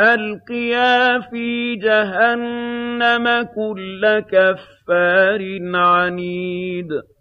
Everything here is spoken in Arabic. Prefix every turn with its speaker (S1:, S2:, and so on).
S1: أَلْقِيَا فِي جَهَنَّمَ كُلَّ كَفَّارٍ عَنِيدٍ.